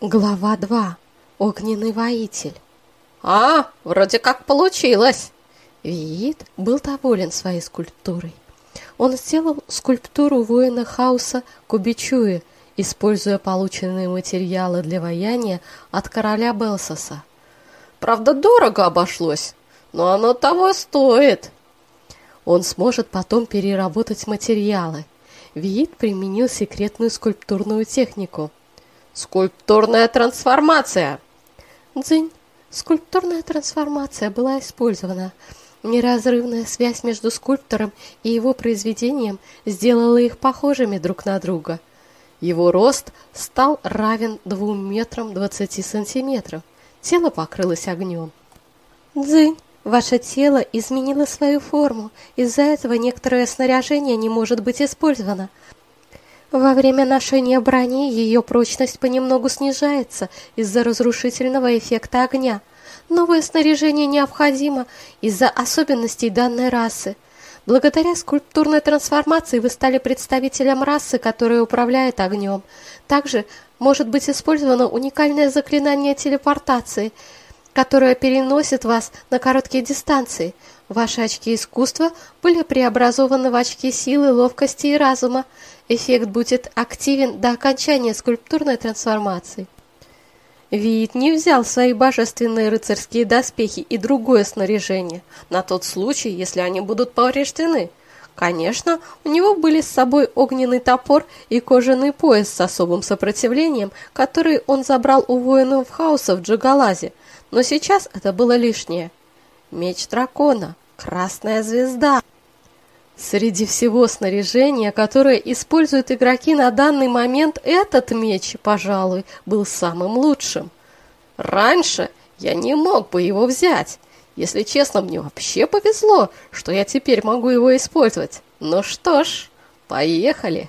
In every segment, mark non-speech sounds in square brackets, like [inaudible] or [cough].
Глава 2. Огненный воитель. А, вроде как получилось. Виит был доволен своей скульптурой. Он сделал скульптуру воина хаоса Кубичуи, используя полученные материалы для ваяния от короля Белсоса. Правда, дорого обошлось, но оно того стоит. Он сможет потом переработать материалы. Виит применил секретную скульптурную технику – Скульптурная трансформация. Дзынь. Скульптурная трансформация была использована. Неразрывная связь между скульптором и его произведением сделала их похожими друг на друга. Его рост стал равен 2 метрам 20 сантиметров. Тело покрылось огнем. Дзынь. Ваше тело изменило свою форму. Из-за этого некоторое снаряжение не может быть использовано. Во время ношения брони ее прочность понемногу снижается из-за разрушительного эффекта огня. Новое снаряжение необходимо из-за особенностей данной расы. Благодаря скульптурной трансформации вы стали представителем расы, которая управляет огнем. Также может быть использовано уникальное заклинание телепортации, которое переносит вас на короткие дистанции. Ваши очки искусства были преобразованы в очки силы, ловкости и разума. Эффект будет активен до окончания скульптурной трансформации. Виит не взял свои божественные рыцарские доспехи и другое снаряжение, на тот случай, если они будут повреждены. Конечно, у него были с собой огненный топор и кожаный пояс с особым сопротивлением, который он забрал у воинов хаоса в Джагалазе, но сейчас это было лишнее. Меч дракона, красная звезда. Среди всего снаряжения, которое используют игроки на данный момент, этот меч, пожалуй, был самым лучшим. Раньше я не мог бы его взять. Если честно, мне вообще повезло, что я теперь могу его использовать. Ну что ж, поехали.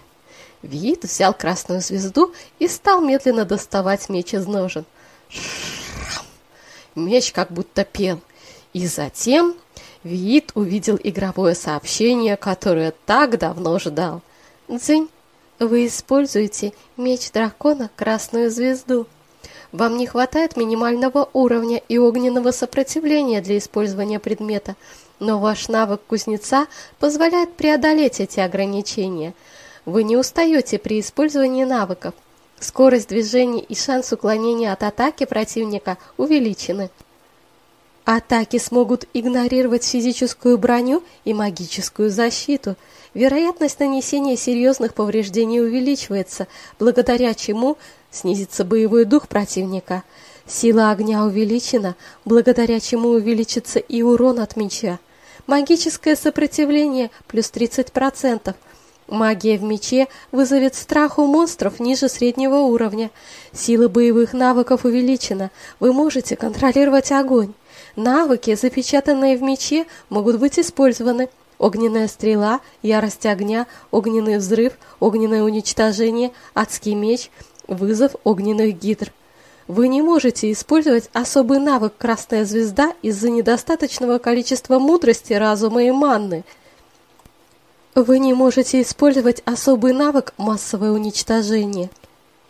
Вид взял красную звезду и стал медленно доставать меч из ножен. Меч как будто пел. И затем Виит увидел игровое сообщение, которое так давно ждал. «Дзынь, вы используете меч дракона Красную Звезду. Вам не хватает минимального уровня и огненного сопротивления для использования предмета, но ваш навык кузнеца позволяет преодолеть эти ограничения. Вы не устаете при использовании навыков. Скорость движения и шанс уклонения от атаки противника увеличены. Атаки смогут игнорировать физическую броню и магическую защиту. Вероятность нанесения серьезных повреждений увеличивается, благодаря чему снизится боевой дух противника. Сила огня увеличена, благодаря чему увеличится и урон от меча. Магическое сопротивление плюс 30%. Магия в мече вызовет страх у монстров ниже среднего уровня. Сила боевых навыков увеличена. Вы можете контролировать огонь. Навыки, запечатанные в мече, могут быть использованы. Огненная стрела, ярость огня, огненный взрыв, огненное уничтожение, адский меч, вызов огненных гидр. Вы не можете использовать особый навык «Красная звезда» из-за недостаточного количества мудрости, разума и манны. Вы не можете использовать особый навык «Массовое уничтожение».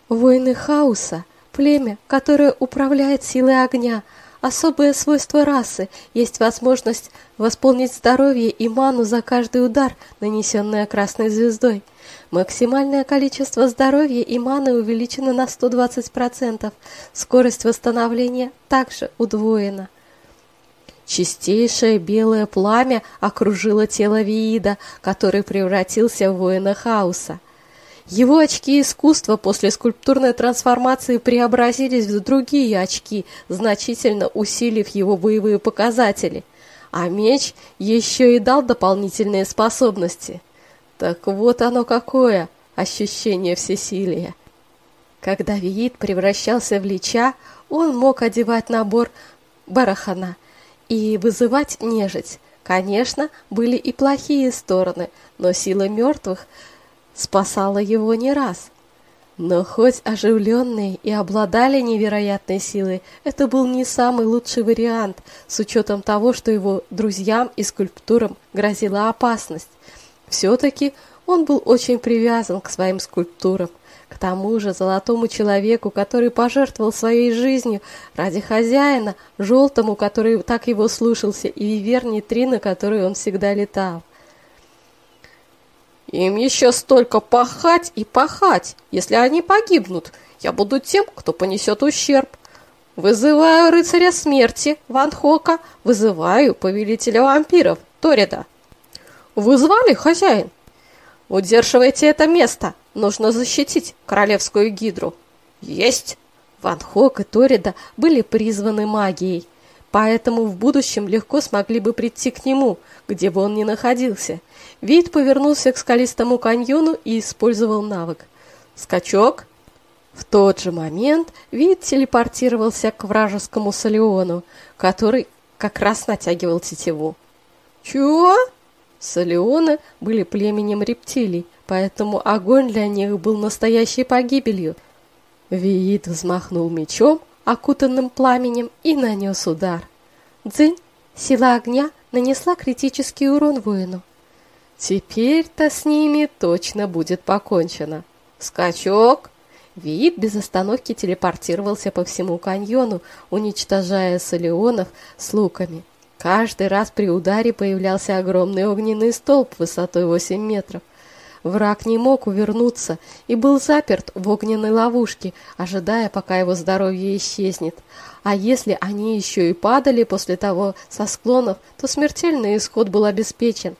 Воины хаоса – племя, которое управляет силой огня – Особое свойство расы есть возможность восполнить здоровье и ману за каждый удар, нанесенный красной звездой. Максимальное количество здоровья и маны увеличено на 120%. Скорость восстановления также удвоена. Чистейшее белое пламя окружило тело Виида, который превратился в воина хаоса. Его очки искусства после скульптурной трансформации преобразились в другие очки, значительно усилив его боевые показатели. А меч еще и дал дополнительные способности. Так вот оно какое ощущение всесилия. Когда Виит превращался в лича, он мог одевать набор барахана и вызывать нежить. Конечно, были и плохие стороны, но сила мертвых – спасала его не раз. Но хоть оживленные и обладали невероятной силой, это был не самый лучший вариант, с учетом того, что его друзьям и скульптурам грозила опасность. Все-таки он был очень привязан к своим скульптурам. К тому же золотому человеку, который пожертвовал своей жизнью ради хозяина, желтому, который так его слушался, и виверне три, на которой он всегда летал. Им еще столько пахать и пахать. Если они погибнут, я буду тем, кто понесет ущерб. Вызываю рыцаря смерти, Ван Хока, вызываю повелителя вампиров, Торида. Вызвали, хозяин? Удерживайте это место. Нужно защитить королевскую гидру. Есть! Ван Хок и Торида были призваны магией, поэтому в будущем легко смогли бы прийти к нему, где бы он ни находился. Вид повернулся к скалистому каньону и использовал навык. Скачок. В тот же момент Вид телепортировался к вражескому Салиону, который как раз натягивал тетиву. «Чего?» Салионы были племенем рептилий, поэтому огонь для них был настоящей погибелью. Виит взмахнул мечом, окутанным пламенем, и нанес удар. Дзынь, сила огня нанесла критический урон воину. Теперь-то с ними точно будет покончено. Скачок! Виит без остановки телепортировался по всему каньону, уничтожая солеонов с луками. Каждый раз при ударе появлялся огромный огненный столб высотой 8 метров. Враг не мог увернуться и был заперт в огненной ловушке, ожидая, пока его здоровье исчезнет. А если они еще и падали после того со склонов, то смертельный исход был обеспечен.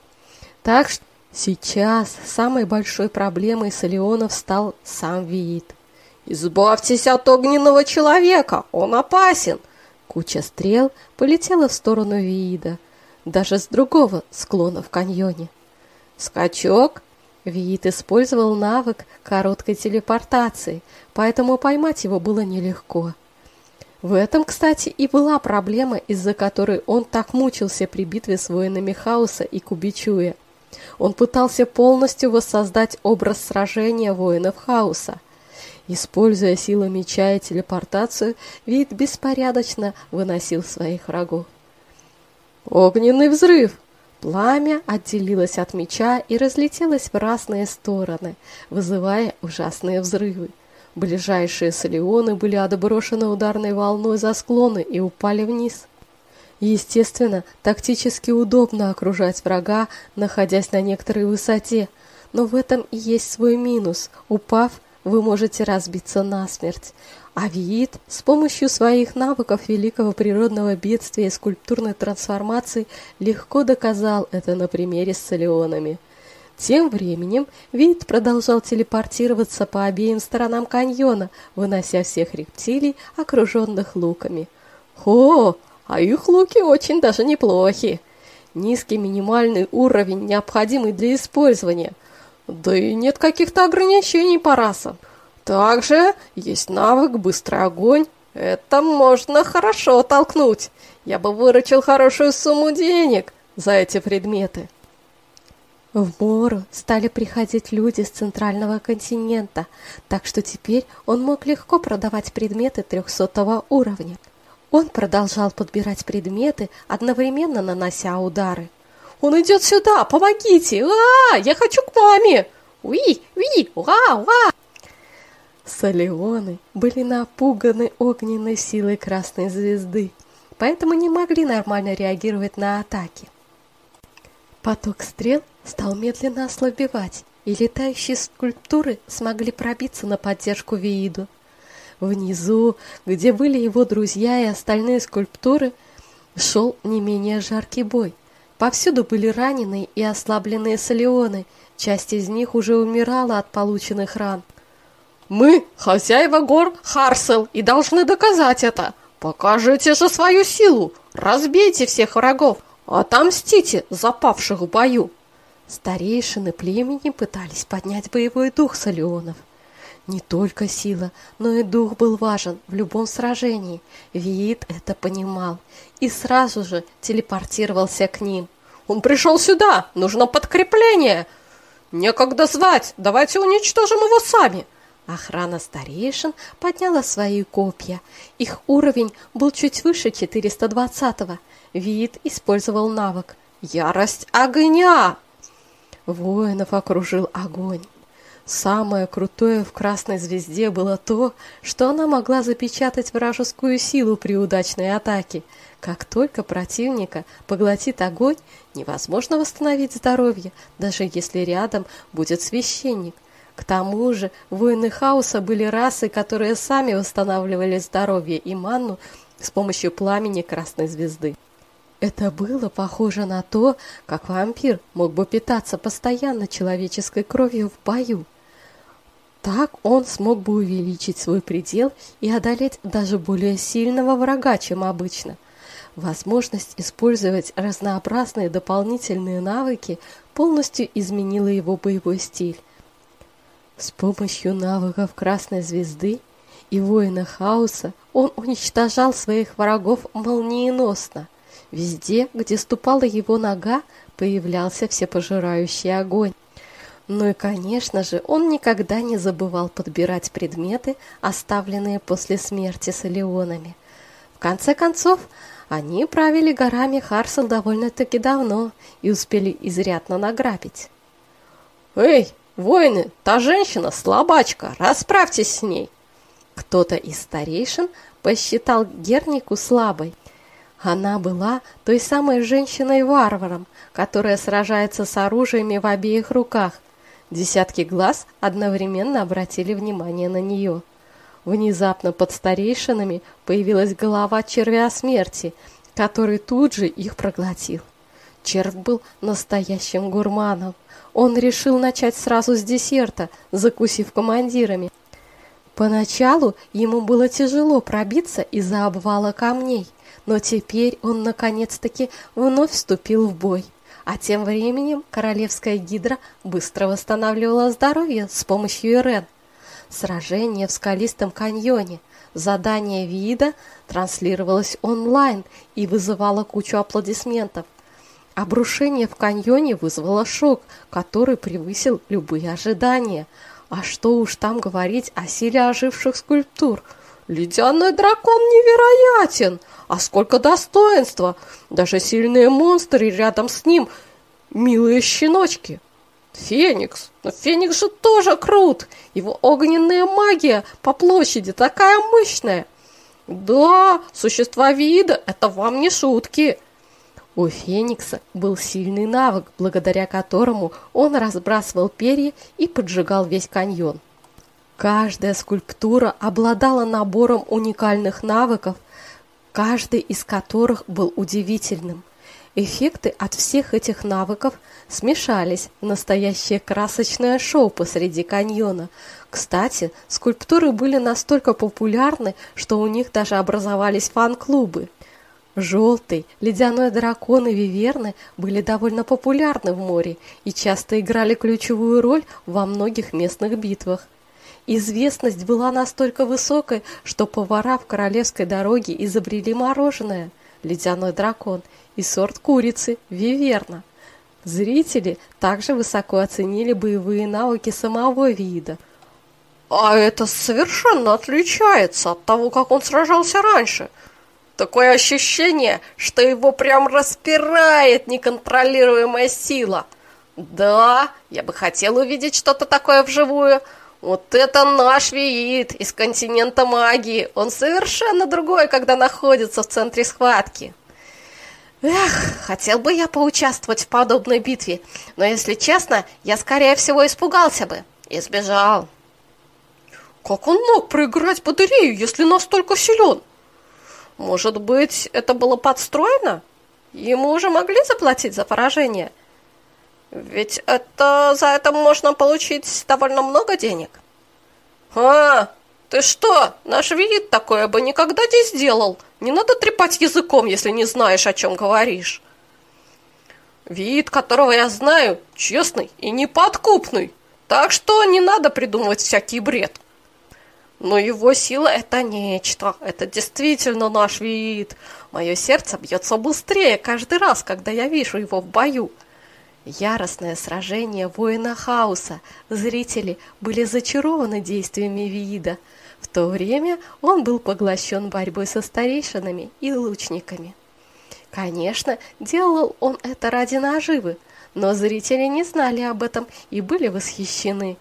Так что сейчас самой большой проблемой Солеонов стал сам Виит. «Избавьтесь от огненного человека! Он опасен!» Куча стрел полетела в сторону Виида, даже с другого склона в каньоне. Скачок. Виит использовал навык короткой телепортации, поэтому поймать его было нелегко. В этом, кстати, и была проблема, из-за которой он так мучился при битве с воинами Хаоса и Кубичуя. Он пытался полностью воссоздать образ сражения воинов Хаоса – Используя силу меча и телепортацию, вид беспорядочно выносил своих врагов. Огненный взрыв! Пламя отделилось от меча и разлетелось в разные стороны, вызывая ужасные взрывы. Ближайшие солеоны были отброшены ударной волной за склоны и упали вниз. Естественно, тактически удобно окружать врага, находясь на некоторой высоте, но в этом и есть свой минус. Упав, вы можете разбиться насмерть. А Виит с помощью своих навыков великого природного бедствия и скульптурной трансформации легко доказал это на примере с солеонами. Тем временем Виит продолжал телепортироваться по обеим сторонам каньона, вынося всех рептилий, окруженных луками. «О, а их луки очень даже неплохи!» Низкий минимальный уровень, необходимый для использования – да и нет каких-то ограничений по расам. Также есть навык «Быстрый огонь». Это можно хорошо толкнуть. Я бы выручил хорошую сумму денег за эти предметы. В Мору стали приходить люди с центрального континента, так что теперь он мог легко продавать предметы трехсотого уровня. Он продолжал подбирать предметы, одновременно нанося удары. Он идет сюда! Помогите! А, я хочу к маме! Уи, уи, уа, уа! Солеоны были напуганы огненной силой красной звезды, поэтому не могли нормально реагировать на атаки. Поток стрел стал медленно ослабевать, и летающие скульптуры смогли пробиться на поддержку Вииду. Внизу, где были его друзья и остальные скульптуры, шел не менее жаркий бой. Повсюду были раненые и ослабленные солеоны, часть из них уже умирала от полученных ран. «Мы хозяева гор Харсел и должны доказать это. Покажите же свою силу, разбейте всех врагов, отомстите запавших в бою». Старейшины племени пытались поднять боевой дух солеонов. Не только сила, но и дух был важен в любом сражении. Виит это понимал и сразу же телепортировался к ним. «Он пришел сюда! Нужно подкрепление! Некогда звать! Давайте уничтожим его сами!» Охрана старейшин подняла свои копья. Их уровень был чуть выше 420-го. Вид использовал навык «Ярость огня!» Воинов окружил огонь. Самое крутое в Красной Звезде было то, что она могла запечатать вражескую силу при удачной атаке. Как только противника поглотит огонь, невозможно восстановить здоровье, даже если рядом будет священник. К тому же воины хаоса были расы, которые сами восстанавливали здоровье и манну с помощью пламени Красной Звезды. Это было похоже на то, как вампир мог бы питаться постоянно человеческой кровью в бою. Так он смог бы увеличить свой предел и одолеть даже более сильного врага, чем обычно. Возможность использовать разнообразные дополнительные навыки полностью изменила его боевой стиль. С помощью навыков Красной Звезды и Воина Хаоса он уничтожал своих врагов молниеносно. Везде, где ступала его нога, появлялся всепожирающий огонь. Ну и, конечно же, он никогда не забывал подбирать предметы, оставленные после смерти с Элеонами. В конце концов, они правили горами Харсел довольно-таки давно и успели изрядно награбить. «Эй, воины, та женщина слабачка, расправьтесь с ней!» Кто-то из старейшин посчитал Гернику слабой. Она была той самой женщиной-варваром, которая сражается с оружиями в обеих руках – Десятки глаз одновременно обратили внимание на нее. Внезапно под старейшинами появилась голова червя смерти, который тут же их проглотил. Червь был настоящим гурманом. Он решил начать сразу с десерта, закусив командирами. Поначалу ему было тяжело пробиться из-за обвала камней, но теперь он наконец-таки вновь вступил в бой. А тем временем королевская гидра быстро восстанавливала здоровье с помощью Ирен. Сражение в скалистом каньоне, задание вида транслировалось онлайн и вызывало кучу аплодисментов. Обрушение в каньоне вызвало шок, который превысил любые ожидания. А что уж там говорить о силе оживших скульптур – Ледяной дракон невероятен! А сколько достоинства! Даже сильные монстры рядом с ним милые щеночки. Феникс, но Феникс же тоже крут. Его огненная магия по площади такая мощная. Да, существа вида, это вам не шутки. У Феникса был сильный навык, благодаря которому он разбрасывал перья и поджигал весь каньон. Каждая скульптура обладала набором уникальных навыков, каждый из которых был удивительным. Эффекты от всех этих навыков смешались в настоящее красочное шоу посреди каньона. Кстати, скульптуры были настолько популярны, что у них даже образовались фан-клубы. Желтый, ледяной дракон и виверны были довольно популярны в море и часто играли ключевую роль во многих местных битвах. Известность была настолько высокой, что повара в королевской дороге изобрели мороженое «Ледяной дракон» и сорт курицы «Виверна». Зрители также высоко оценили боевые навыки самого вида. А это совершенно отличается от того, как он сражался раньше. Такое ощущение, что его прям распирает неконтролируемая сила. Да, я бы хотел увидеть что-то такое вживую – вот это наш виит из континента магии. Он совершенно другой, когда находится в центре схватки. Эх, хотел бы я поучаствовать в подобной битве, но, если честно, я, скорее всего, испугался бы и сбежал. Как он мог проиграть Бадырею, если настолько силен? Может быть, это было подстроено? Ему уже могли заплатить за поражение? Ведь это за это можно получить довольно много денег. А, ты что, наш вид такое бы никогда не сделал. Не надо трепать языком, если не знаешь, о чем говоришь. Вид, которого я знаю, честный и неподкупный. Так что не надо придумывать всякий бред. Но его сила — это нечто. Это действительно наш вид. Мое сердце бьется быстрее каждый раз, когда я вижу его в бою. Яростное сражение воина хаоса. Зрители были зачарованы действиями вида. В то время он был поглощен борьбой со старейшинами и лучниками. Конечно, делал он это ради наживы, но зрители не знали об этом и были восхищены.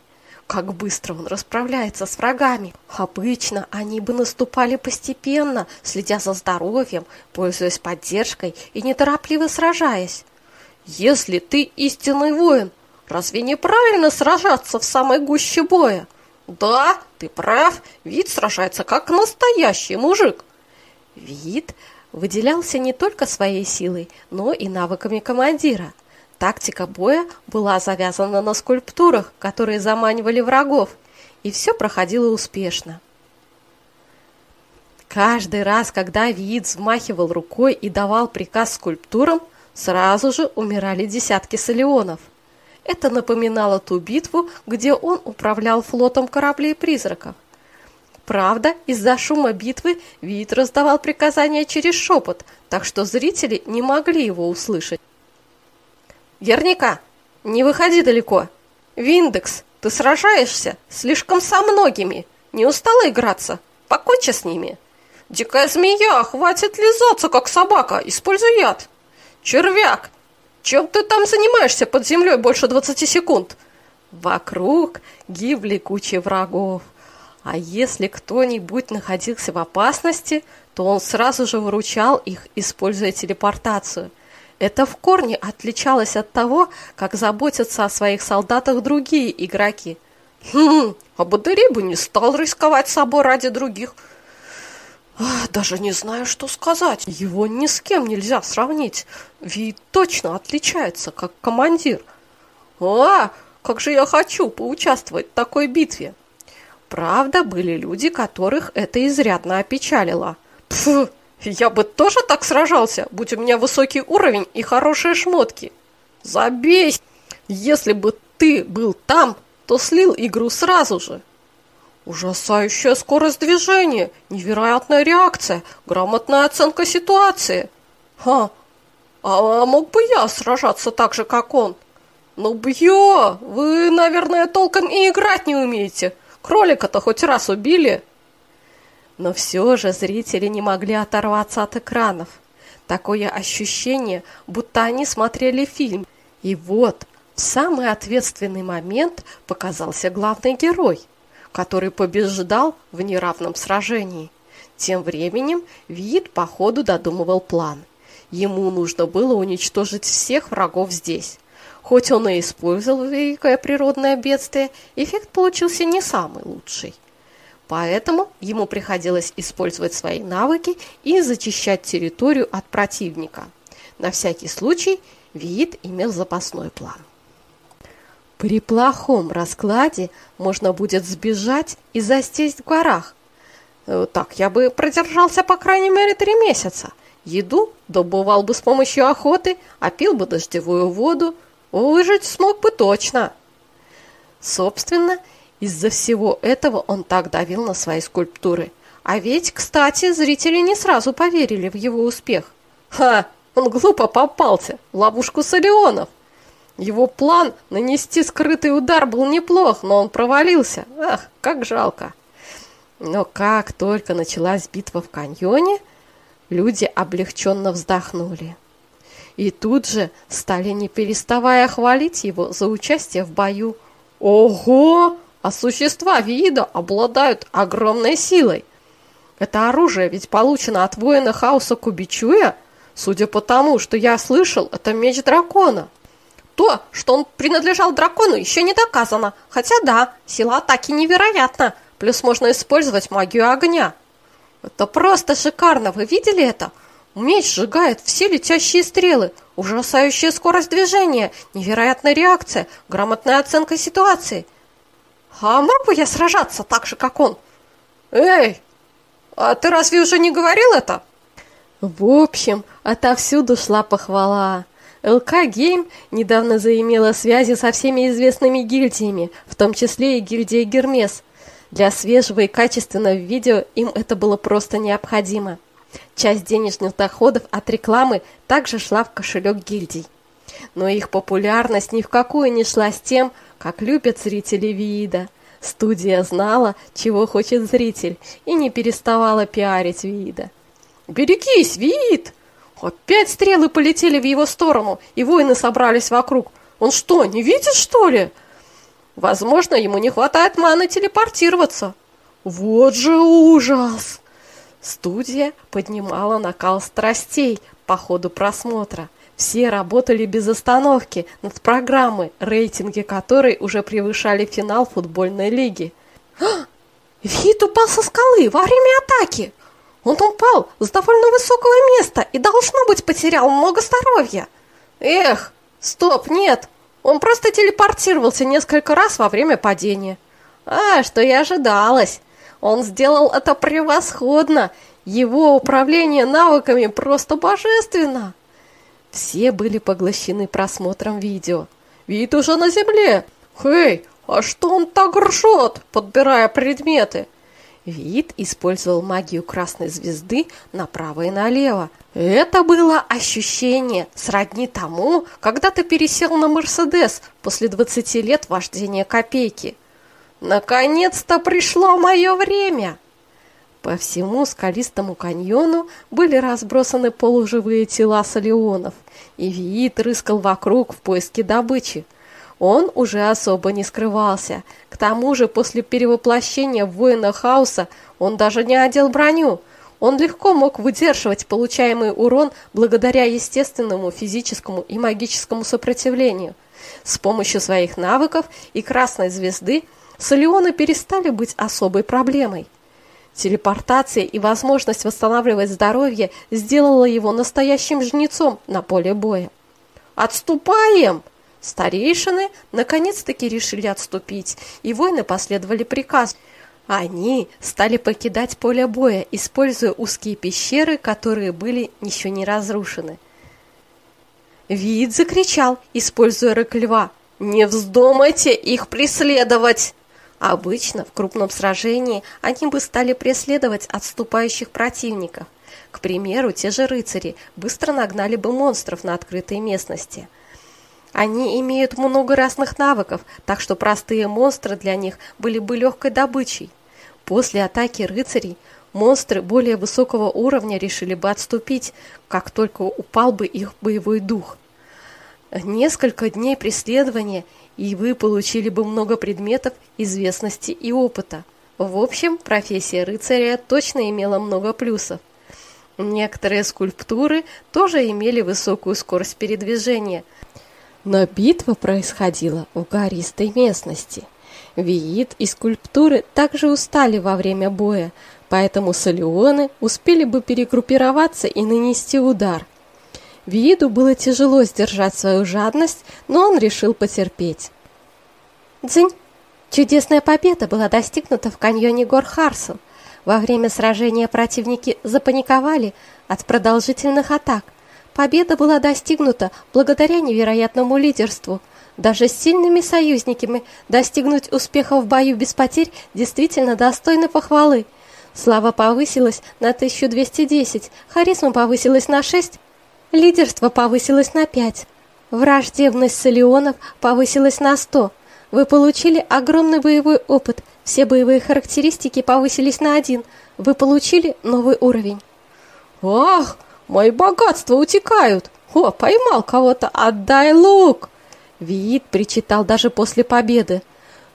Как быстро он расправляется с врагами. Обычно они бы наступали постепенно, следя за здоровьем, пользуясь поддержкой и неторопливо сражаясь. Если ты истинный воин, разве неправильно сражаться в самой гуще боя? Да, ты прав, вид сражается как настоящий мужик. Вид выделялся не только своей силой, но и навыками командира. Тактика боя была завязана на скульптурах, которые заманивали врагов, и все проходило успешно. Каждый раз, когда Виит взмахивал рукой и давал приказ скульптурам, сразу же умирали десятки салионов. Это напоминало ту битву, где он управлял флотом кораблей-призраков. Правда, из-за шума битвы Вид раздавал приказания через шепот, так что зрители не могли его услышать. «Верника, не выходи далеко! Виндекс, ты сражаешься слишком со многими! Не устала играться? Покончи с ними!» «Дикая змея, хватит лизаться, как собака! Используй яд!» «Червяк, чем ты там занимаешься под землей больше двадцати секунд?» Вокруг гибли кучи врагов – а если кто-нибудь находился в опасности, то он сразу же выручал их, используя телепортацию. Это в корне отличалось от того, как заботятся о своих солдатах другие игроки. Хм, а Бадари бы не стал рисковать собой ради других. Даже не знаю, что сказать. Его ни с кем нельзя сравнить. Ви точно отличается, как командир. А, как же я хочу поучаствовать в такой битве. Правда, были люди, которых это изрядно опечалило. Пф, я бы тоже так сражался, будь у меня высокий уровень и хорошие шмотки. Забей! Если бы ты был там, то слил игру сразу же. Ужасающая скорость движения, невероятная реакция, грамотная оценка ситуации. Ха, а мог бы я сражаться так же, как он? Ну, бьё, вы, наверное, толком и играть не умеете. Кролика-то хоть раз убили!» Но все же зрители не могли оторваться от экранов. Такое ощущение, будто они смотрели фильм. И вот, в самый ответственный момент показался главный герой, который побеждал в неравном сражении. Тем временем Вид по ходу додумывал план. Ему нужно было уничтожить всех врагов здесь. Хоть он и использовал великое природное бедствие, эффект получился не самый лучший. Поэтому ему приходилось использовать свои навыки и зачищать территорию от противника. На всякий случай Виит имел запасной план. При плохом раскладе можно будет сбежать и застесть в горах. Э, так я бы продержался по крайней мере три месяца. Еду добывал бы с помощью охоты, а пил бы дождевую воду, Выжить смог бы точно. Собственно, из-за всего этого он так давил на свои скульптуры. А ведь, кстати, зрители не сразу поверили в его успех. Ха, он глупо попался в ловушку Солеонов. Его план нанести скрытый удар был неплох, но он провалился. Ах, как жалко. Но как только началась битва в каньоне, люди облегченно вздохнули. И тут же стали не переставая хвалить его за участие в бою. Ого! А существа вида обладают огромной силой. Это оружие ведь получено от воина хаоса Кубичуя. Судя по тому, что я слышал, это меч дракона. То, что он принадлежал дракону, еще не доказано. Хотя да, сила атаки невероятна. Плюс можно использовать магию огня. Это просто шикарно. Вы видели это? Меч сжигает все летящие стрелы, ужасающая скорость движения, невероятная реакция, грамотная оценка ситуации. А мог бы я сражаться так же, как он? Эй, а ты разве уже не говорил это? В общем, отовсюду шла похвала. ЛК Гейм недавно заимела связи со всеми известными гильдиями, в том числе и гильдией Гермес. Для свежего и качественного видео им это было просто необходимо. Часть денежных доходов от рекламы также шла в кошелек гильдий. Но их популярность ни в какую не шла с тем, как любят зрители Вида. Студия знала, чего хочет зритель, и не переставала пиарить Вида. «Берегись, Вид!» Опять стрелы полетели в его сторону, и воины собрались вокруг. «Он что, не видит, что ли?» Возможно, ему не хватает маны телепортироваться. Вот же ужас! Студия поднимала накал страстей по ходу просмотра. Все работали без остановки над программой, рейтинги которой уже превышали финал футбольной лиги. А! Вид упал со скалы во время атаки. Он упал с довольно высокого места и, должно быть, потерял много здоровья. Эх, стоп, нет. Он просто телепортировался несколько раз во время падения. А, что и ожидалось. Он сделал это превосходно. Его управление навыками просто божественно. Все были поглощены просмотром видео. Вид уже на земле. Хей, а что он так ржет, подбирая предметы? Вид использовал магию красной звезды направо и налево. Это было ощущение сродни тому, когда ты пересел на Мерседес после 20 лет вождения копейки. Наконец-то пришло мое время! По всему скалистому каньону были разбросаны полуживые тела солеонов, и Виит рыскал вокруг в поиске добычи. Он уже особо не скрывался. К тому же после перевоплощения в воина хаоса он даже не одел броню. Он легко мог выдерживать получаемый урон благодаря естественному физическому и магическому сопротивлению. С помощью своих навыков и красной звезды Солеоны перестали быть особой проблемой. Телепортация и возможность восстанавливать здоровье сделала его настоящим жнецом на поле боя. «Отступаем!» Старейшины наконец-таки решили отступить, и воины последовали приказ. Они стали покидать поле боя, используя узкие пещеры, которые были еще не разрушены. Вид закричал, используя рык льва. «Не вздумайте их преследовать!» Обычно в крупном сражении они бы стали преследовать отступающих противников. К примеру, те же рыцари быстро нагнали бы монстров на открытой местности. Они имеют много разных навыков, так что простые монстры для них были бы легкой добычей. После атаки рыцарей монстры более высокого уровня решили бы отступить, как только упал бы их боевой дух. Несколько дней преследования – и вы получили бы много предметов, известности и опыта. В общем, профессия рыцаря точно имела много плюсов. Некоторые скульптуры тоже имели высокую скорость передвижения. Но битва происходила в гористой местности. Виит и скульптуры также устали во время боя, поэтому солеоны успели бы перегруппироваться и нанести удар – Виду было тяжело сдержать свою жадность, но он решил потерпеть. Дзынь! Чудесная победа была достигнута в каньоне гор Харсел. Во время сражения противники запаниковали от продолжительных атак. Победа была достигнута благодаря невероятному лидерству. Даже с сильными союзниками достигнуть успеха в бою без потерь действительно достойно похвалы. Слава повысилась на 1210, харизма повысилась на 6, Лидерство повысилось на 5. Враждебность Солеонов повысилась на 100. Вы получили огромный боевой опыт. Все боевые характеристики повысились на 1. Вы получили новый уровень. Ах, мои богатства утекают. О, поймал кого-то, отдай лук. Виит причитал даже после победы.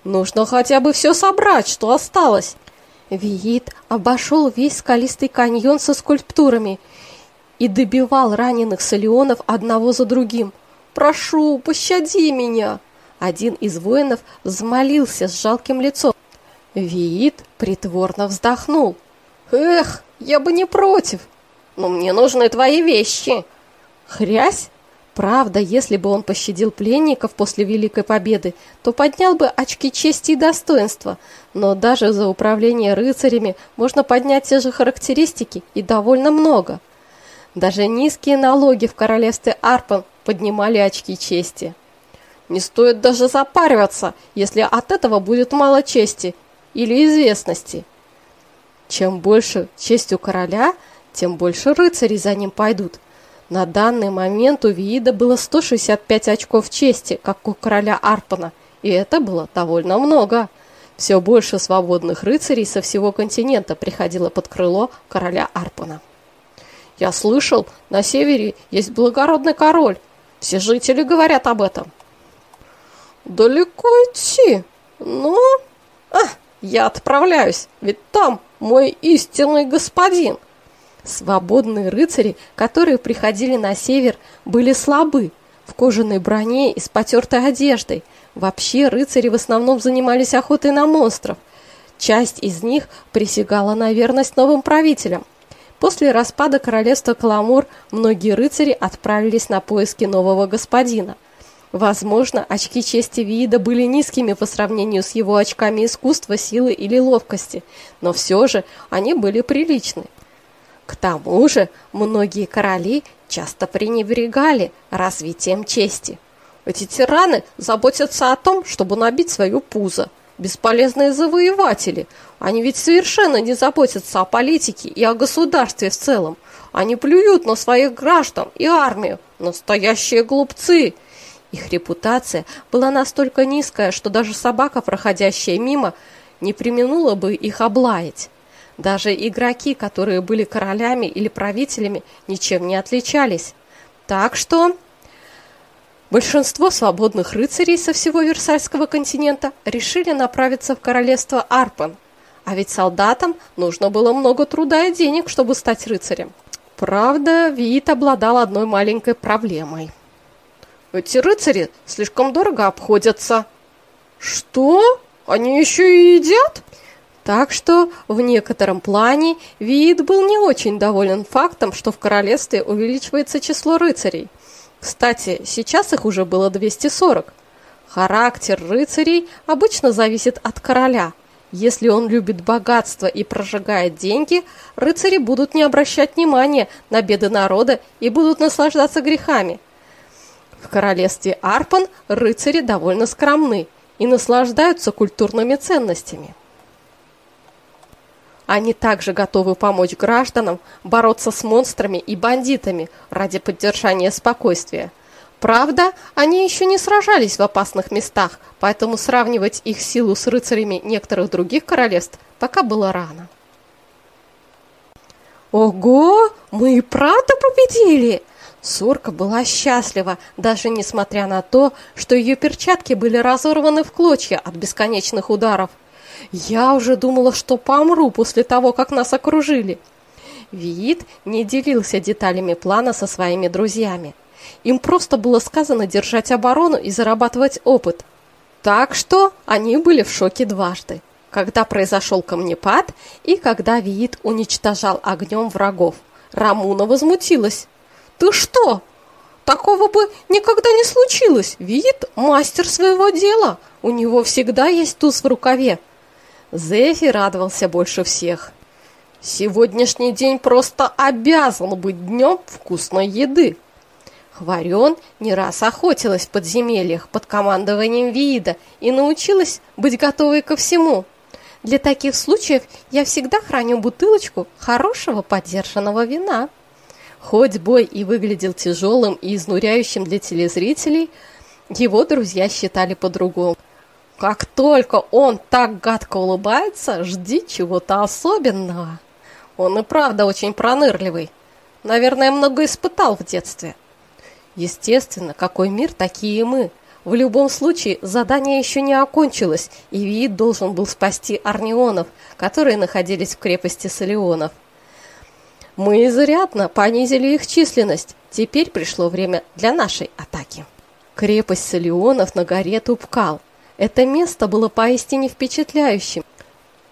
Нужно хотя бы все собрать, что осталось. Виит обошел весь скалистый каньон со скульптурами и добивал раненых солеонов одного за другим. «Прошу, пощади меня!» Один из воинов взмолился с жалким лицом. Виит притворно вздохнул. «Эх, я бы не против, но мне нужны твои вещи!» Хрясь! Правда, если бы он пощадил пленников после Великой Победы, то поднял бы очки чести и достоинства, но даже за управление рыцарями можно поднять те же характеристики и довольно много – даже низкие налоги в королевстве Арпан поднимали очки чести. Не стоит даже запариваться, если от этого будет мало чести или известности. Чем больше честь у короля, тем больше рыцарей за ним пойдут. На данный момент у Виида было 165 очков чести, как у короля Арпана, и это было довольно много. Все больше свободных рыцарей со всего континента приходило под крыло короля Арпана. Я слышал, на севере есть благородный король. Все жители говорят об этом. Далеко идти. Ну, а, я отправляюсь, ведь там мой истинный господин. Свободные рыцари, которые приходили на север, были слабы, в кожаной броне и с потертой одеждой. Вообще рыцари в основном занимались охотой на монстров. Часть из них присягала на верность новым правителям. После распада королевства Каламур многие рыцари отправились на поиски нового господина. Возможно, очки чести Виида были низкими по сравнению с его очками искусства, силы или ловкости, но все же они были приличны. К тому же многие короли часто пренебрегали развитием чести. Эти тираны заботятся о том, чтобы набить свое пузо. Бесполезные завоеватели. Они ведь совершенно не заботятся о политике и о государстве в целом. Они плюют на своих граждан и армию. Настоящие глупцы. Их репутация была настолько низкая, что даже собака, проходящая мимо, не применула бы их облаять. Даже игроки, которые были королями или правителями, ничем не отличались. Так что большинство свободных рыцарей со всего Версальского континента решили направиться в королевство Арпан. А ведь солдатам нужно было много труда и денег, чтобы стать рыцарем. Правда, Виит обладал одной маленькой проблемой. Эти рыцари слишком дорого обходятся. Что? Они еще и едят? Так что в некотором плане Виит был не очень доволен фактом, что в королевстве увеличивается число рыцарей. Кстати, сейчас их уже было 240. Характер рыцарей обычно зависит от короля. Если он любит богатство и прожигает деньги, рыцари будут не обращать внимания на беды народа и будут наслаждаться грехами. В королевстве Арпан рыцари довольно скромны и наслаждаются культурными ценностями. Они также готовы помочь гражданам бороться с монстрами и бандитами ради поддержания спокойствия. Правда, они еще не сражались в опасных местах, поэтому сравнивать их силу с рыцарями некоторых других королевств пока было рано. Ого, мы и правда победили! Сурка была счастлива, даже несмотря на то, что ее перчатки были разорваны в клочья от бесконечных ударов. Я уже думала, что помру после того, как нас окружили. Виит не делился деталями плана со своими друзьями. Им просто было сказано держать оборону и зарабатывать опыт. Так что они были в шоке дважды. Когда произошел камнепад и когда Виит уничтожал огнем врагов. Рамуна возмутилась. «Ты что? Такого бы никогда не случилось. Виит мастер своего дела. У него всегда есть туз в рукаве. Зефи радовался больше всех. Сегодняшний день просто обязан быть днем вкусной еды. Хварен не раз охотилась в подземельях под командованием Виида и научилась быть готовой ко всему. Для таких случаев я всегда храню бутылочку хорошего подержанного вина. Хоть бой и выглядел тяжелым и изнуряющим для телезрителей, его друзья считали по-другому. Как только он так гадко улыбается, жди чего-то особенного. Он и правда очень пронырливый. Наверное, много испытал в детстве. Естественно, какой мир, такие мы. В любом случае, задание еще не окончилось, и Виит должен был спасти Арнионов, которые находились в крепости Солеонов. Мы изрядно понизили их численность. Теперь пришло время для нашей атаки. Крепость Солеонов на горе Тупкал – это место было поистине впечатляющим,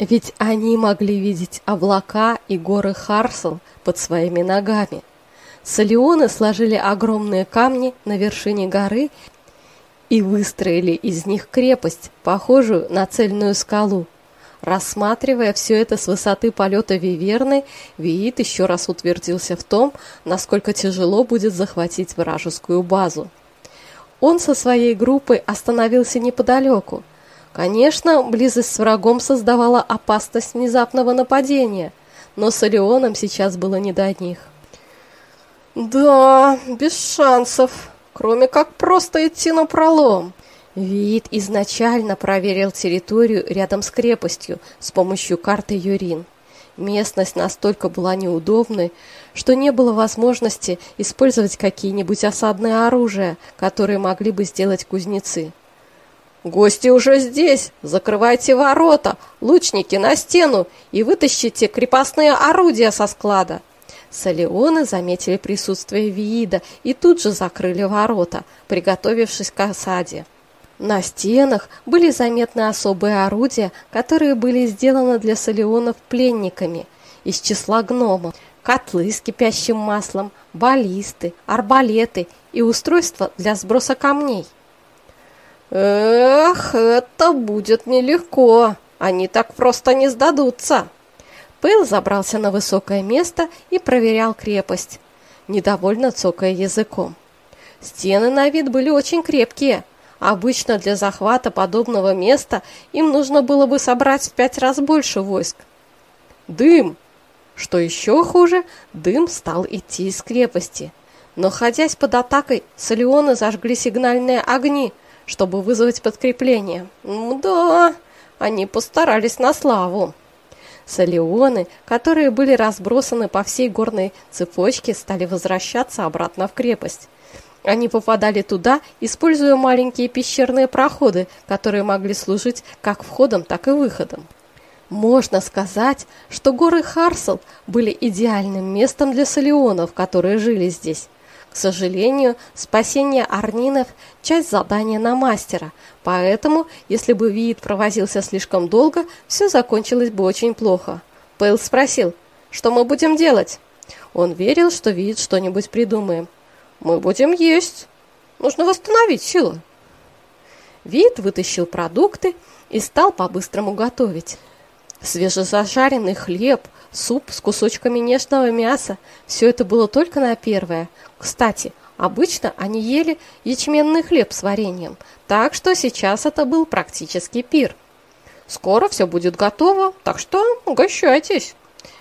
ведь они могли видеть облака и горы Харсел под своими ногами. Солеоны сложили огромные камни на вершине горы и выстроили из них крепость, похожую на цельную скалу. Рассматривая все это с высоты полета Виверны, Виит еще раз утвердился в том, насколько тяжело будет захватить вражескую базу. Он со своей группой остановился неподалеку. Конечно, близость с врагом создавала опасность внезапного нападения, но с Орионом сейчас было не до них. «Да, без шансов, кроме как просто идти на пролом». Вид изначально проверил территорию рядом с крепостью с помощью карты Юрин. Местность настолько была неудобной, что не было возможности использовать какие-нибудь осадные оружия, которые могли бы сделать кузнецы. Гости уже здесь! Закрывайте ворота, лучники на стену и вытащите крепостные орудия со склада!» Салионы заметили присутствие Виида и тут же закрыли ворота, приготовившись к осаде. На стенах были заметны особые орудия, которые были сделаны для салионов пленниками из числа гномов. Котлы с кипящим маслом, баллисты, арбалеты и устройства для сброса камней. «Эх, это будет нелегко, они так просто не сдадутся!» Пэл забрался на высокое место и проверял крепость, недовольно цокая языком. Стены на вид были очень крепкие. Обычно для захвата подобного места им нужно было бы собрать в пять раз больше войск. Дым! Что еще хуже, дым стал идти из крепости. Но, ходясь под атакой, Салионы зажгли сигнальные огни, чтобы вызвать подкрепление. Да, они постарались на славу. Салионы, которые были разбросаны по всей горной цепочке, стали возвращаться обратно в крепость. Они попадали туда, используя маленькие пещерные проходы, которые могли служить как входом, так и выходом. Можно сказать, что горы Харсел были идеальным местом для салионов, которые жили здесь. К сожалению, спасение Арнинов – часть задания на мастера, поэтому, если бы Виит провозился слишком долго, все закончилось бы очень плохо. Пейл спросил, что мы будем делать? Он верил, что Виит что-нибудь придумаем. Мы будем есть. Нужно восстановить силы. Виит вытащил продукты и стал по-быстрому готовить. Свежезажаренный хлеб, суп с кусочками нежного мяса – все это было только на первое – кстати, обычно они ели ячменный хлеб с вареньем, так что сейчас это был практически пир. Скоро все будет готово, так что угощайтесь.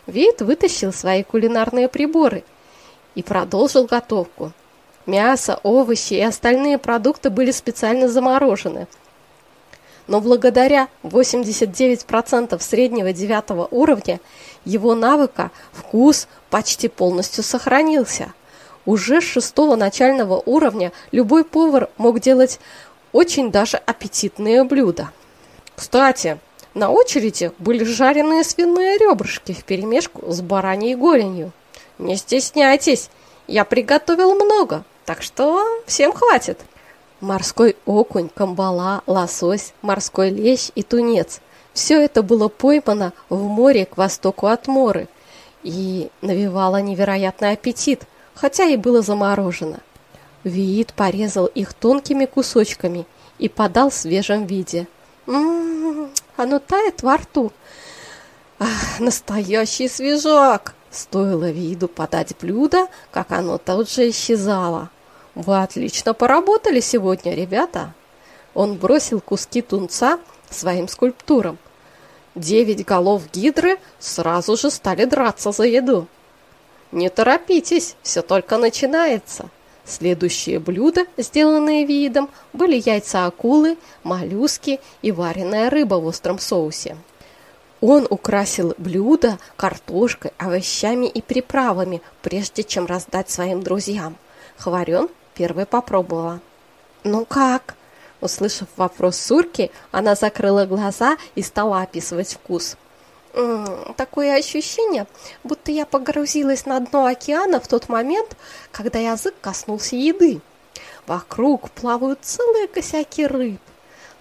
Вид вытащил свои кулинарные приборы и продолжил готовку. Мясо, овощи и остальные продукты были специально заморожены. Но благодаря 89% среднего девятого уровня его навыка вкус почти полностью сохранился – уже с шестого начального уровня любой повар мог делать очень даже аппетитные блюда. Кстати, на очереди были жареные свиные ребрышки вперемешку с бараньей голенью. Не стесняйтесь, я приготовил много, так что всем хватит. Морской окунь, камбала, лосось, морской лещ и тунец – все это было поймано в море к востоку от Моры и навевало невероятный аппетит хотя и было заморожено. Виит порезал их тонкими кусочками и подал в свежем виде. Ммм, оно тает во рту. Ах, настоящий свежак! Стоило виду подать блюдо, как оно тут же исчезало. Вы отлично поработали сегодня, ребята. Он бросил куски тунца своим скульптурам. Девять голов гидры сразу же стали драться за еду. Не торопитесь, все только начинается. Следующие блюда, сделанные видом, были яйца акулы, моллюски и вареная рыба в остром соусе. Он украсил блюдо картошкой, овощами и приправами, прежде чем раздать своим друзьям. Хварен первой попробовала. «Ну как?» Услышав вопрос Сурки, она закрыла глаза и стала описывать вкус такое ощущение, будто я погрузилась на дно океана в тот момент, когда язык коснулся еды. Вокруг плавают целые косяки рыб.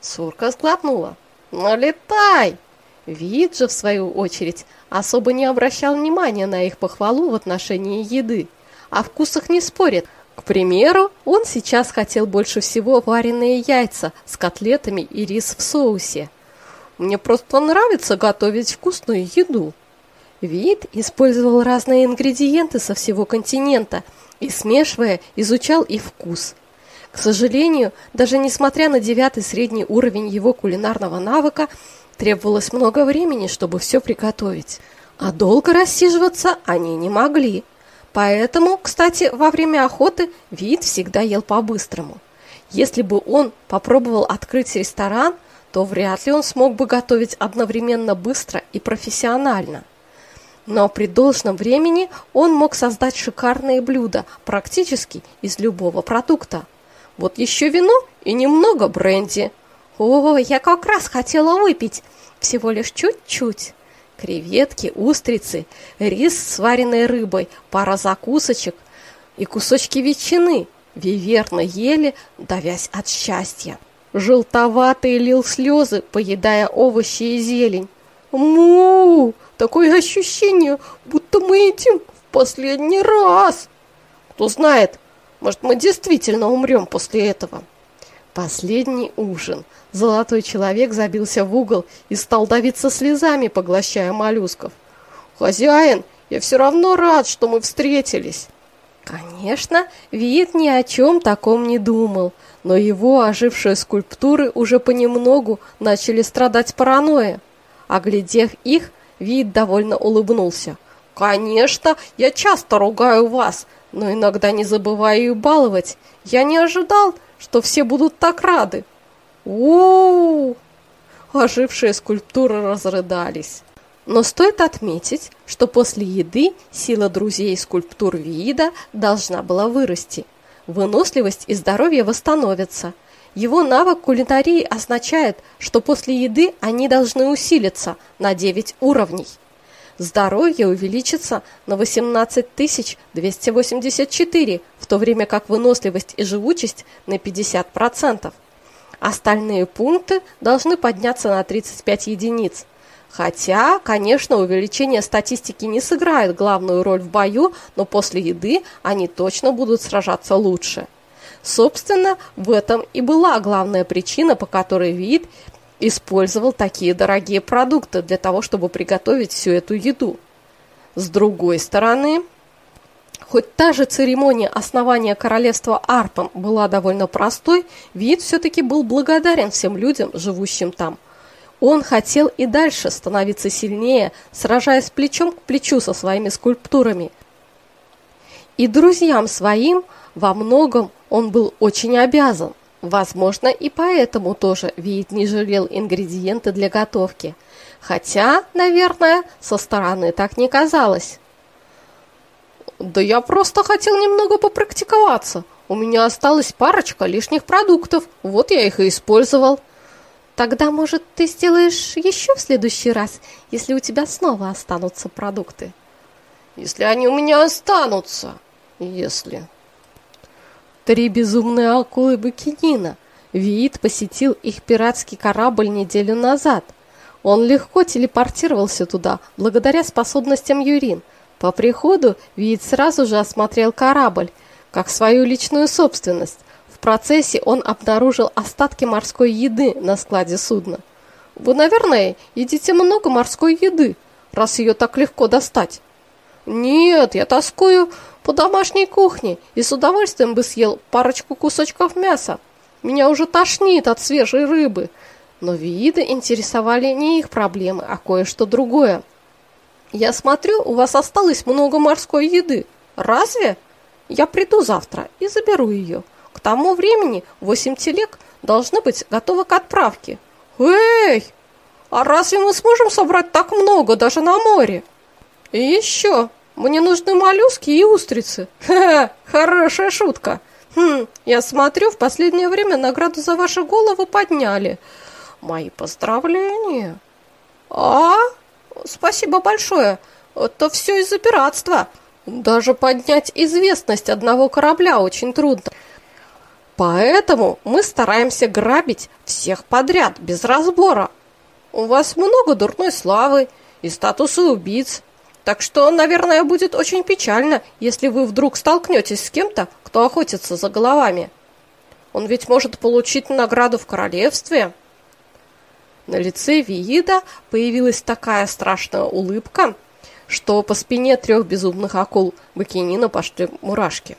Сурка сглотнула. «Налетай!» Вид же, в свою очередь, особо не обращал внимания на их похвалу в отношении еды. О вкусах не спорит. К примеру, он сейчас хотел больше всего вареные яйца с котлетами и рис в соусе – мне просто нравится готовить вкусную еду. Вид использовал разные ингредиенты со всего континента и, смешивая, изучал их вкус. К сожалению, даже несмотря на девятый средний уровень его кулинарного навыка, требовалось много времени, чтобы все приготовить. А долго рассиживаться они не могли. Поэтому, кстати, во время охоты Вид всегда ел по-быстрому. Если бы он попробовал открыть ресторан – то вряд ли он смог бы готовить одновременно быстро и профессионально. Но при должном времени он мог создать шикарные блюда практически из любого продукта. Вот еще вино и немного бренди. О, я как раз хотела выпить, всего лишь чуть-чуть. Креветки, устрицы, рис с сваренной рыбой, пара закусочек и кусочки ветчины. Виверна ели, давясь от счастья. Желтоватый лил слезы, поедая овощи и зелень. Му! Такое ощущение, будто мы едим в последний раз. Кто знает, может, мы действительно умрем после этого. Последний ужин. Золотой человек забился в угол и стал давиться слезами, поглощая моллюсков. «Хозяин, я все равно рад, что мы встретились!» Конечно, Виит ни о чем таком не думал, но его ожившие скульптуры уже понемногу начали страдать паранойей. Оглядев их, Виит довольно улыбнулся. «Конечно, я часто ругаю вас, но иногда не забываю и баловать. Я не ожидал, что все будут так рады. у, -у, -у Ожившие скульптуры разрыдались. Но стоит отметить, что после еды сила друзей скульптур Виида должна была вырасти. Выносливость и здоровье восстановятся. Его навык кулинарии означает, что после еды они должны усилиться на 9 уровней здоровье увеличится на 18 284, в то время как выносливость и живучесть на 50%. Остальные пункты должны подняться на 35 единиц. Хотя, конечно, увеличение статистики не сыграет главную роль в бою, но после еды они точно будут сражаться лучше. Собственно, в этом и была главная причина, по которой вид использовал такие дорогие продукты для того, чтобы приготовить всю эту еду. С другой стороны, хоть та же церемония основания королевства Арпан была довольно простой, вид все-таки был благодарен всем людям, живущим там. Он хотел и дальше становиться сильнее, сражаясь плечом к плечу со своими скульптурами. И друзьям своим во многом он был очень обязан. Возможно, и поэтому тоже Виит не жалел ингредиенты для готовки. Хотя, наверное, со стороны так не казалось. Да я просто хотел немного попрактиковаться. У меня осталась парочка лишних продуктов, вот я их и использовал. Тогда, может, ты сделаешь еще в следующий раз, если у тебя снова останутся продукты? Если они у меня останутся, если... Три безумные акулы Бакинина. Виит посетил их пиратский корабль неделю назад. Он легко телепортировался туда, благодаря способностям Юрин. По приходу Виит сразу же осмотрел корабль, как свою личную собственность. В процессе он обнаружил остатки морской еды на складе судна. Вы, наверное, едите много морской еды, раз ее так легко достать. Нет, я тоскую по домашней кухне и с удовольствием бы съел парочку кусочков мяса. Меня уже тошнит от свежей рыбы. Но виды интересовали не их проблемы, а кое-что другое. Я смотрю, у вас осталось много морской еды. Разве? Я приду завтра и заберу ее. К тому времени восемь телег должны быть готовы к отправке. Эй! А разве мы сможем собрать так много даже на море? И еще, мне нужны моллюски и устрицы. [laughs] Ха-ха, хорошая шутка. Хм, я смотрю, в последнее время награду за ваши головы подняли. Мои поздравления. А? Спасибо большое. Это все из-за пиратства. Даже поднять известность одного корабля очень трудно. Поэтому мы стараемся грабить всех подряд, без разбора. У вас много дурной славы и статуса убийц. Так что, наверное, будет очень печально, если вы вдруг столкнетесь с кем-то, кто охотится за головами. Он ведь может получить награду в королевстве. На лице Виида появилась такая страшная улыбка, что по спине трех безумных акул Бакинина пошли мурашки.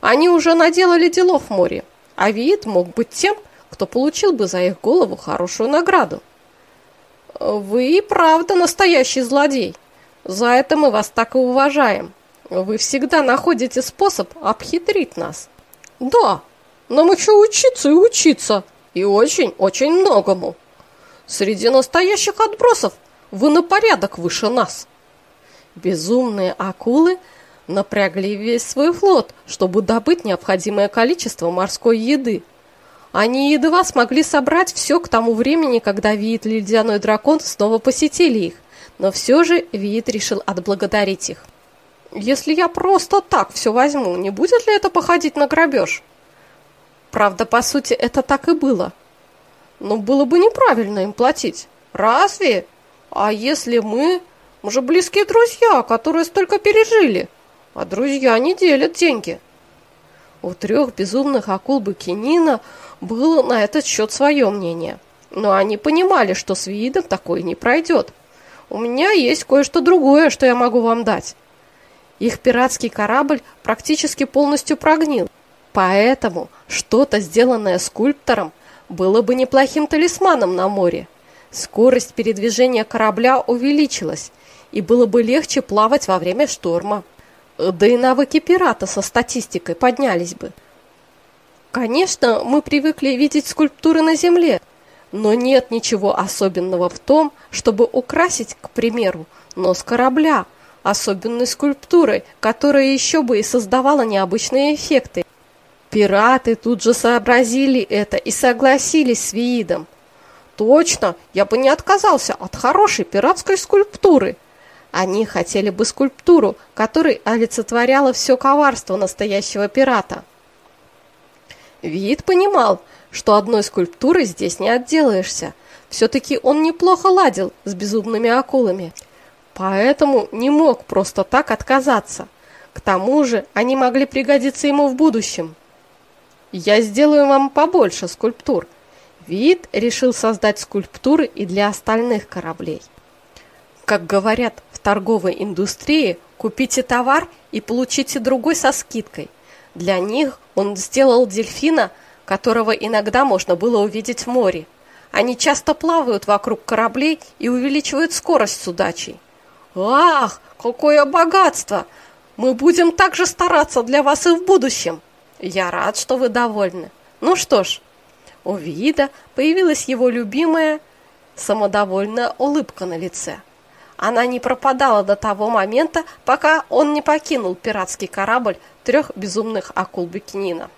Они уже наделали делов в море, а Виид мог быть тем, кто получил бы за их голову хорошую награду. «Вы и правда настоящий злодей», за это мы вас так и уважаем. Вы всегда находите способ обхитрить нас. Да, нам еще учиться и учиться. И очень-очень многому. Среди настоящих отбросов вы на порядок выше нас. Безумные акулы напрягли весь свой флот, чтобы добыть необходимое количество морской еды. Они едва смогли собрать все к тому времени, когда Виит Ледяной Дракон снова посетили их. Но все же Виит решил отблагодарить их. «Если я просто так все возьму, не будет ли это походить на грабеж?» Правда, по сути, это так и было. Но было бы неправильно им платить. Разве? А если мы... Мы же близкие друзья, которые столько пережили. А друзья не делят деньги. У трех безумных акул Бакинина было на этот счет свое мнение. Но они понимали, что с видом такое не пройдет. У меня есть кое-что другое, что я могу вам дать. Их пиратский корабль практически полностью прогнил. Поэтому что-то, сделанное скульптором, было бы неплохим талисманом на море. Скорость передвижения корабля увеличилась, и было бы легче плавать во время шторма. Да и навыки пирата со статистикой поднялись бы. Конечно, мы привыкли видеть скульптуры на земле, но нет ничего особенного в том, чтобы украсить, к примеру, нос корабля особенной скульптурой, которая еще бы и создавала необычные эффекты. Пираты тут же сообразили это и согласились с Виидом. Точно, я бы не отказался от хорошей пиратской скульптуры. Они хотели бы скульптуру, которой олицетворяло все коварство настоящего пирата. Вид понимал, что одной скульптурой здесь не отделаешься. Все-таки он неплохо ладил с безумными акулами. Поэтому не мог просто так отказаться. К тому же они могли пригодиться ему в будущем. Я сделаю вам побольше скульптур. Вид решил создать скульптуры и для остальных кораблей. Как говорят в торговой индустрии, купите товар и получите другой со скидкой. Для них он сделал дельфина, которого иногда можно было увидеть в море. Они часто плавают вокруг кораблей и увеличивают скорость с удачей. Ах, какое богатство! Мы будем так же стараться для вас и в будущем. Я рад, что вы довольны. Ну что ж, у Вида появилась его любимая самодовольная улыбка на лице. Она не пропадала до того момента, пока он не покинул пиратский корабль трех безумных акул Бикинина.